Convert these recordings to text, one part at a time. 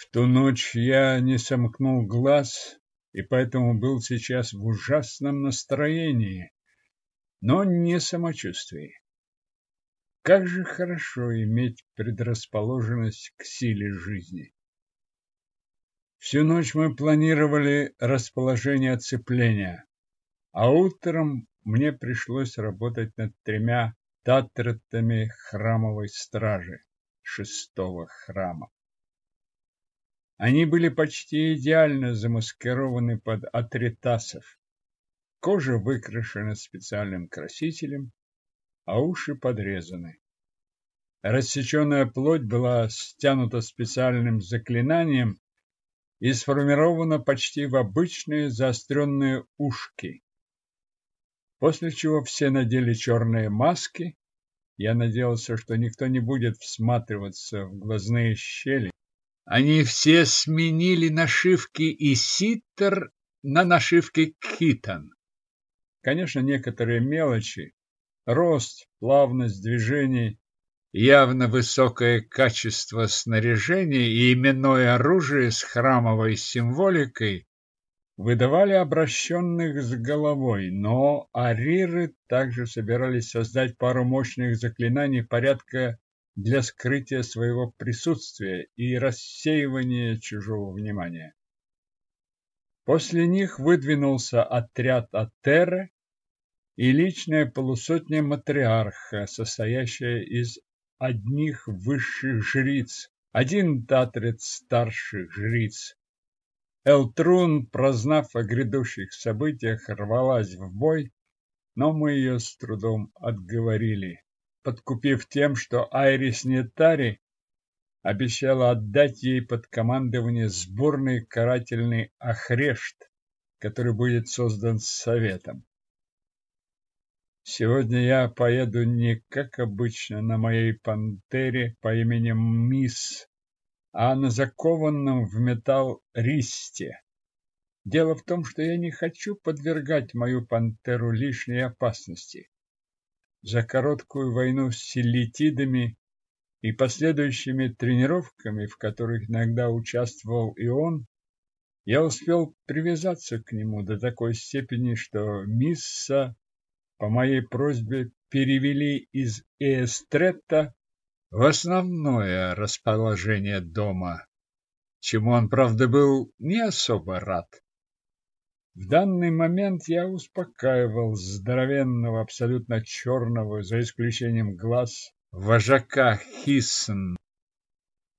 В ту ночь я не сомкнул глаз и поэтому был сейчас в ужасном настроении, но не самочувствии. Как же хорошо иметь предрасположенность к силе жизни. Всю ночь мы планировали расположение оцепления, а утром мне пришлось работать над тремя татретами храмовой стражи шестого храма. Они были почти идеально замаскированы под атритасов. Кожа выкрашена специальным красителем, а уши подрезаны. Рассеченная плоть была стянута специальным заклинанием и сформирована почти в обычные заостренные ушки. После чего все надели черные маски. Я надеялся, что никто не будет всматриваться в глазные щели. Они все сменили нашивки и ситтер на нашивки китан. Конечно, некоторые мелочи, рост, плавность движений, явно высокое качество снаряжения и именное оружие с храмовой символикой выдавали обращенных с головой, но ариры также собирались создать пару мощных заклинаний порядка для скрытия своего присутствия и рассеивания чужого внимания. После них выдвинулся отряд Атеры и личная полусотня матриарха, состоящая из одних высших жриц, один татрец старших жриц. Элтрун, прознав о грядущих событиях, рвалась в бой, но мы ее с трудом отговорили, подкупив тем, что Айрис Нетари обещала отдать ей под командование сборный карательный Ахрешт, который будет создан Советом. Сегодня я поеду не как обычно на моей пантере по имени Мисс, а на закованном в металл ристе. Дело в том, что я не хочу подвергать мою пантеру лишней опасности. За короткую войну с селитидами и последующими тренировками, в которых иногда участвовал и он, я успел привязаться к нему до такой степени, что Мисса по моей просьбе перевели из Эстретта в основное расположение дома, чему он, правда, был не особо рад. В данный момент я успокаивал здоровенного, абсолютно черного, за исключением глаз, вожака Хиссен.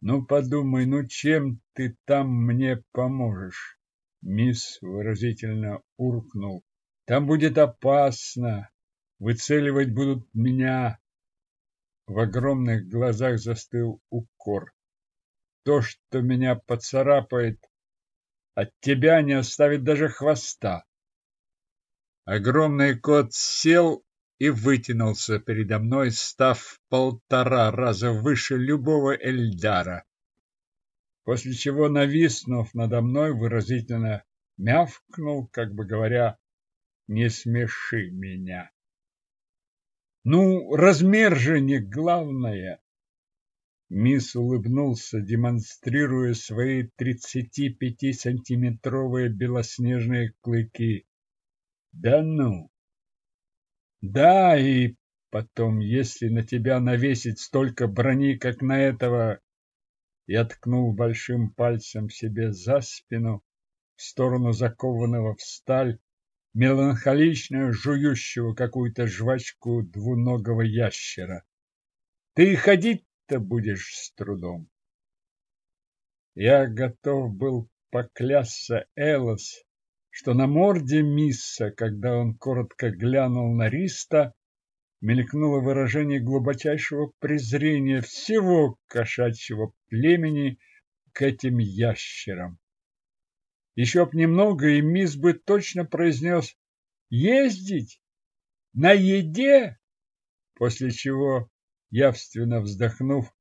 Ну, подумай, ну чем ты там мне поможешь? Мисс выразительно уркнул. Там будет опасно. Выцеливать будут меня. В огромных глазах застыл укор. То, что меня поцарапает, от тебя не оставит даже хвоста. Огромный кот сел и вытянулся передо мной, став полтора раза выше любого Эльдара. После чего, нависнув надо мной, выразительно мявкнул, как бы говоря, не смеши меня. Ну, размер же не главное. Мисс улыбнулся, демонстрируя свои 35-сантиметровые белоснежные клыки. Да ну! Да, и потом, если на тебя навесить столько брони, как на этого... Я ткнул большим пальцем себе за спину, в сторону закованного в сталь, меланхолично жующего какую-то жвачку двуногого ящера. Ты ходить-то будешь с трудом. Я готов был поклясться Элос, что на морде Мисса, когда он коротко глянул на Риста, мелькнуло выражение глубочайшего презрения всего кошачьего племени к этим ящерам. Еще б немного, и мисс бы точно произнес «Ездить? На еде?» После чего, явственно вздохнув,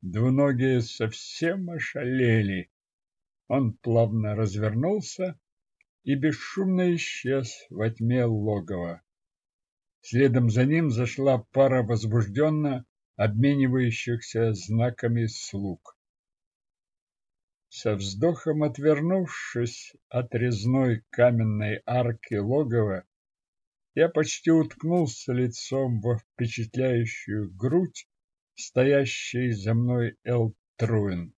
двуногие совсем ошалели. Он плавно развернулся и бесшумно исчез во тьме логова. Следом за ним зашла пара возбужденно обменивающихся знаками слуг. Со вздохом отвернувшись от резной каменной арки логова, я почти уткнулся лицом во впечатляющую грудь стоящей за мной Элтруин.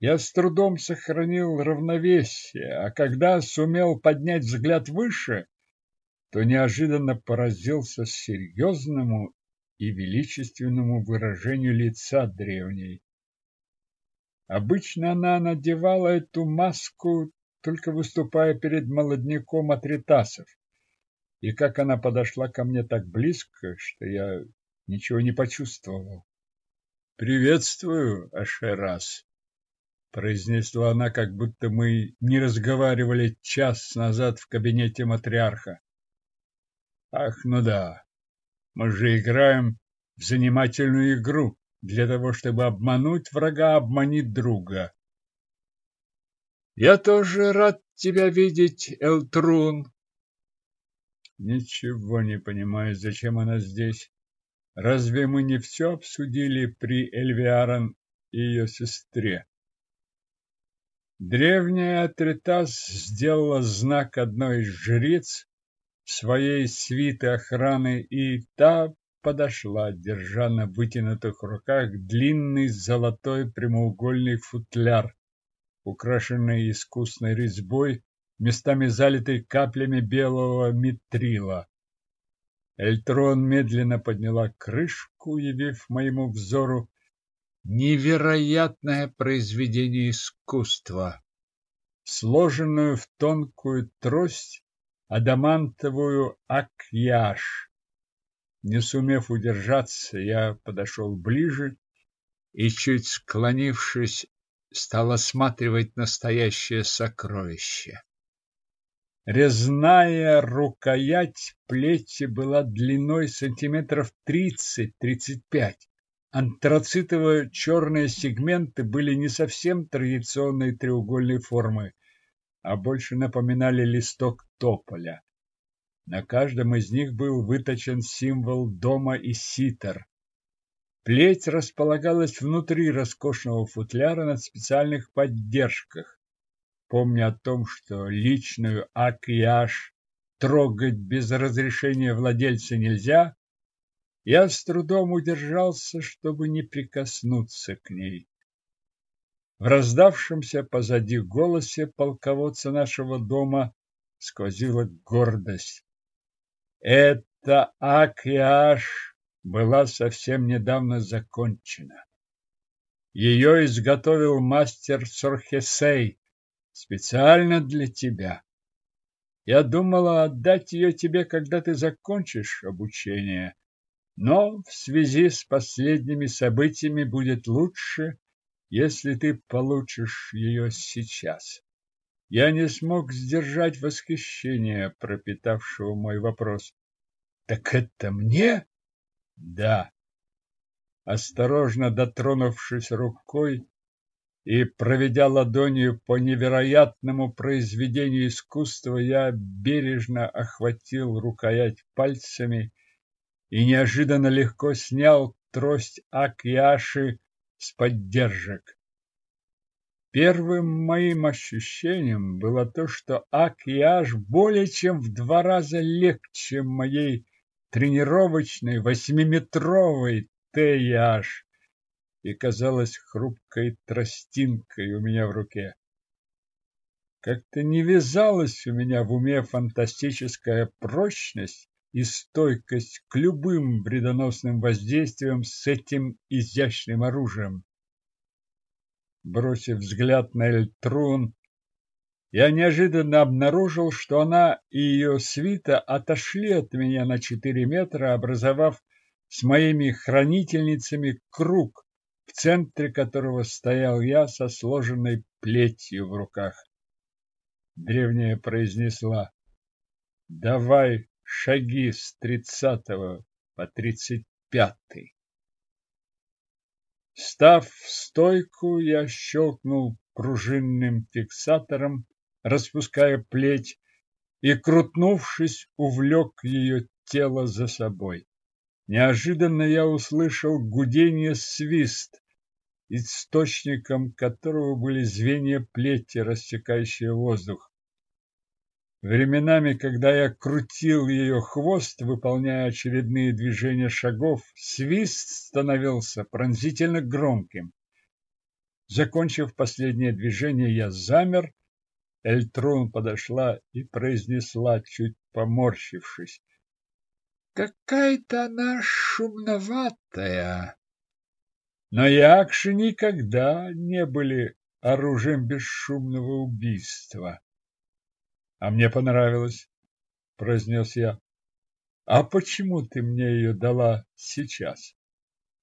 Я с трудом сохранил равновесие, а когда сумел поднять взгляд выше, то неожиданно поразился серьезному и величественному выражению лица древней. Обычно она надевала эту маску, только выступая перед молодняком атритасов. И как она подошла ко мне так близко, что я ничего не почувствовал. «Приветствую, Ашерас!» произнесла она, как будто мы не разговаривали час назад в кабинете матриарха. Ах, ну да, мы же играем в занимательную игру. Для того, чтобы обмануть врага, обманить друга. Я тоже рад тебя видеть, Элтрун. Ничего не понимаю, зачем она здесь. Разве мы не все обсудили при Эльвиарон и ее сестре? Древняя Атритас сделала знак одной из жриц своей свиты охраны, и та подошла, держа на вытянутых руках длинный золотой прямоугольный футляр, украшенный искусной резьбой, местами залитой каплями белого митрила. Эльтрон медленно подняла крышку, явив моему взору невероятное произведение искусства, сложенную в тонкую трость адамантовую акьяж. Не сумев удержаться, я подошел ближе и, чуть склонившись, стал осматривать настоящее сокровище. Резная рукоять плети была длиной сантиметров тридцать-тридцать пять. Антрацитово-черные сегменты были не совсем традиционной треугольной формы, а больше напоминали листок тополя. На каждом из них был выточен символ дома и ситер. Плеть располагалась внутри роскошного футляра на специальных поддержках. Помня о том, что личную акияж трогать без разрешения владельца нельзя, я с трудом удержался, чтобы не прикоснуться к ней. В раздавшемся позади голосе полководца нашего дома сквозила гордость. Эта акьяж была совсем недавно закончена. Ее изготовил мастер Сорхесей специально для тебя. Я думала отдать ее тебе, когда ты закончишь обучение, но в связи с последними событиями будет лучше, если ты получишь ее сейчас. Я не смог сдержать восхищение, пропитавшего мой вопрос. Так это мне? Да. Осторожно дотронувшись рукой и проведя ладонью по невероятному произведению искусства, я бережно охватил рукоять пальцами и неожиданно легко снял трость Акьяши с поддержек. Первым моим ощущением было то, что Акьяш более чем в два раза легче моей тренировочной восьмиметровой Т-яш и казалась хрупкой тростинкой у меня в руке. Как-то не вязалась у меня в уме фантастическая прочность и стойкость к любым вредоносным воздействиям с этим изящным оружием. Бросив взгляд на Эльтрун, я неожиданно обнаружил, что она и ее свита отошли от меня на четыре метра, образовав с моими хранительницами круг, в центре которого стоял я со сложенной плетью в руках. Древняя произнесла «Давай шаги с тридцатого по тридцать пятый. Став в стойку, я щелкнул пружинным фиксатором, распуская плеть, и, крутнувшись, увлек ее тело за собой. Неожиданно я услышал гудение свист. источником которого были звенья плети, рассекающие воздух. Временами, когда я крутил ее хвост, выполняя очередные движения шагов, свист становился пронзительно громким. Закончив последнее движение, я замер. Эльтрун подошла и произнесла, чуть поморщившись. Какая-то она шумноватая. Но якши никогда не были оружием бесшумного убийства. А мне понравилось, произнес я. А почему ты мне ее дала сейчас?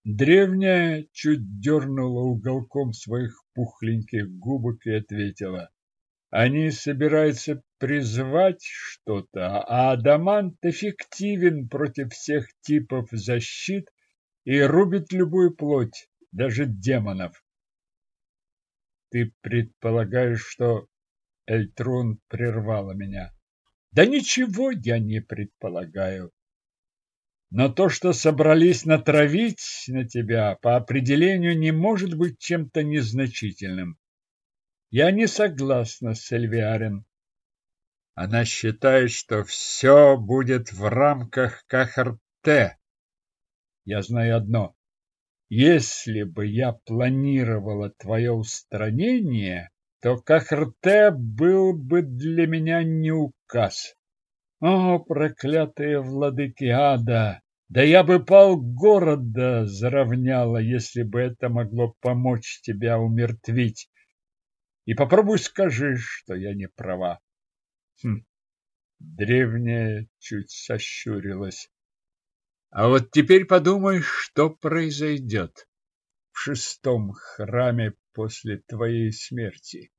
Древняя чуть дернула уголком своих пухленьких губок и ответила. Они собираются призвать что-то, а адамант эффективен против всех типов защит и рубит любую плоть, даже демонов. Ты предполагаешь, что Эльтрун прервала меня. Да ничего я не предполагаю. Но то, что собрались натравить на тебя, по определению не может быть чем-то незначительным. Я не согласна с Эльвиарен. Она считает, что все будет в рамках Кахарте. Я знаю одно. Если бы я планировала твое устранение, то Кахрте был бы для меня не указ. О, проклятые владыки ада! Да я бы полгорода заровняла, если бы это могло помочь тебя умертвить. И попробуй скажи, что я не права. Хм. Древняя чуть сощурилась. А вот теперь подумай, что произойдет в шестом храме после твоей смерти.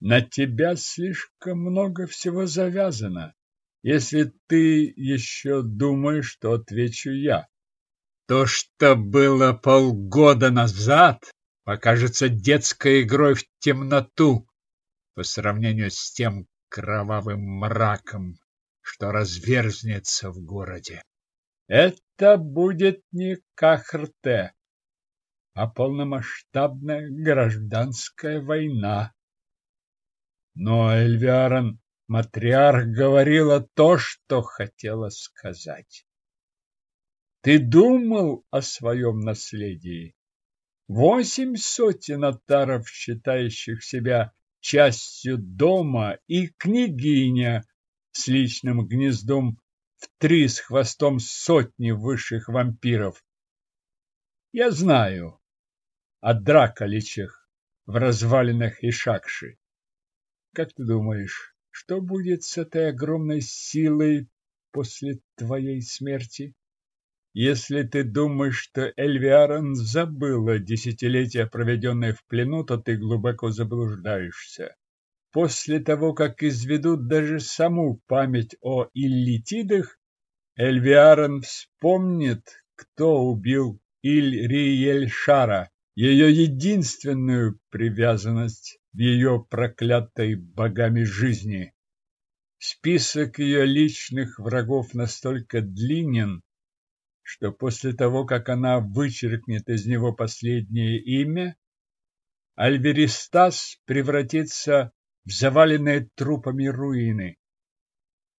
На тебя слишком много всего завязано. Если ты еще думаешь, что отвечу я. То, что было полгода назад, покажется детской игрой в темноту по сравнению с тем кровавым мраком, что разверзнется в городе. Это будет не Кахрте, а полномасштабная гражданская война. Но Эльвиарон матриарх говорила то, что хотела сказать. Ты думал о своем наследии? Восемь сотен атаров, считающих себя частью дома, и княгиня с личным гнездом в три с хвостом сотни высших вампиров. Я знаю о драколичах в развалинах Ишакши. Как ты думаешь, что будет с этой огромной силой после твоей смерти? Если ты думаешь, что Эльвиарон забыла десятилетия, проведенные в плену, то ты глубоко заблуждаешься. После того, как изведут даже саму память о иллитидах, Эльвиарон вспомнит, кто убил Иль-Риель-Шара, ее единственную привязанность в ее проклятой богами жизни. Список ее личных врагов настолько длинен, что после того, как она вычеркнет из него последнее имя, Альверистас превратится в заваленные трупами руины,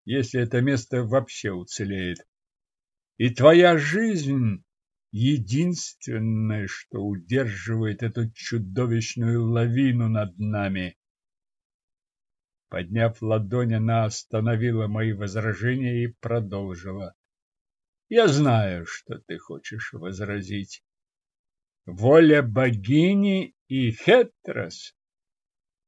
если это место вообще уцелеет. И твоя жизнь единственное, что удерживает эту чудовищную лавину над нами. Подняв ладонь, она остановила мои возражения и продолжила. Я знаю, что ты хочешь возразить. Воля богини и Хетрос.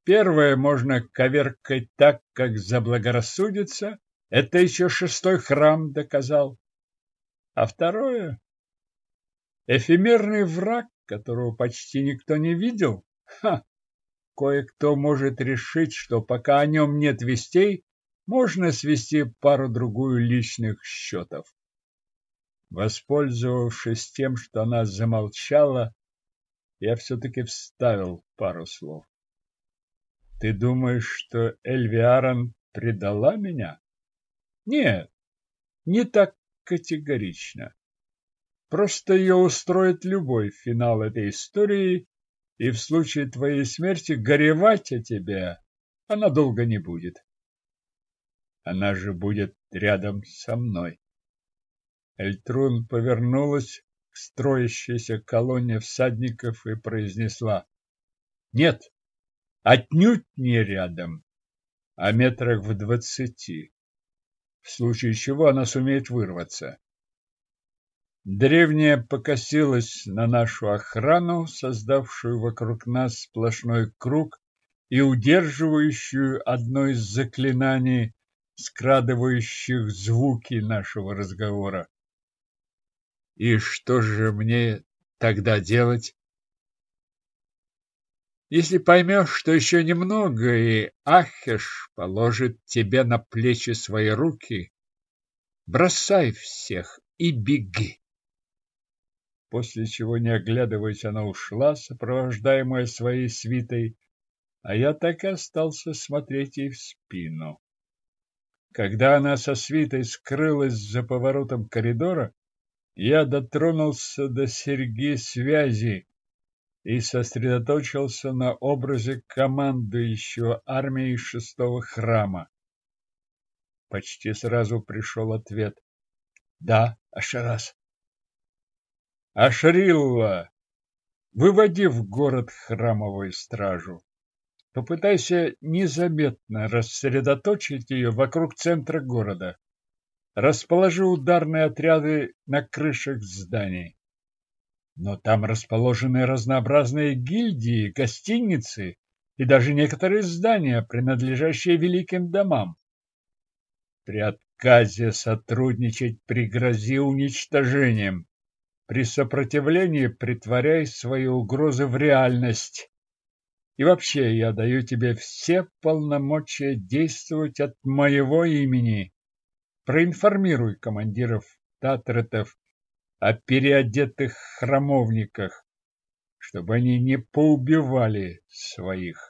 Первое можно коверкать так, как заблагорассудится. Это еще шестой храм доказал. А второе — эфемерный враг, которого почти никто не видел. Ха! Кое-кто может решить, что пока о нем нет вестей, можно свести пару-другую личных счетов. Воспользовавшись тем, что она замолчала, я все-таки вставил пару слов. Ты думаешь, что Эльвиарон предала меня? Нет, не так категорично. Просто ее устроит любой финал этой истории, и в случае твоей смерти горевать о тебе она долго не будет. Она же будет рядом со мной. Эльтрун повернулась к строящейся колонне всадников и произнесла. Нет, отнюдь не рядом, а метрах в двадцати, в случае чего она сумеет вырваться. Древняя покосилась на нашу охрану, создавшую вокруг нас сплошной круг и удерживающую одно из заклинаний, скрадывающих звуки нашего разговора. И что же мне тогда делать? Если поймешь, что еще немного, и Ахеш положит тебе на плечи свои руки, бросай всех и беги. После чего, не оглядываясь, она ушла, сопровождаемая своей свитой, а я так и остался смотреть ей в спину. Когда она со свитой скрылась за поворотом коридора, я дотронулся до серьги связи и сосредоточился на образе командующего армией шестого храма. Почти сразу пришел ответ. Да, Ашарас. Ашрилла, выводи в город храмовую стражу. Попытайся незаметно рассредоточить ее вокруг центра города. Расположи ударные отряды на крышах зданий. Но там расположены разнообразные гильдии, гостиницы и даже некоторые здания, принадлежащие великим домам. При отказе сотрудничать пригрози уничтожением. При сопротивлении притворяй свои угрозы в реальность. И вообще, я даю тебе все полномочия действовать от моего имени. Проинформируй командиров татретов о переодетых храмовниках, чтобы они не поубивали своих.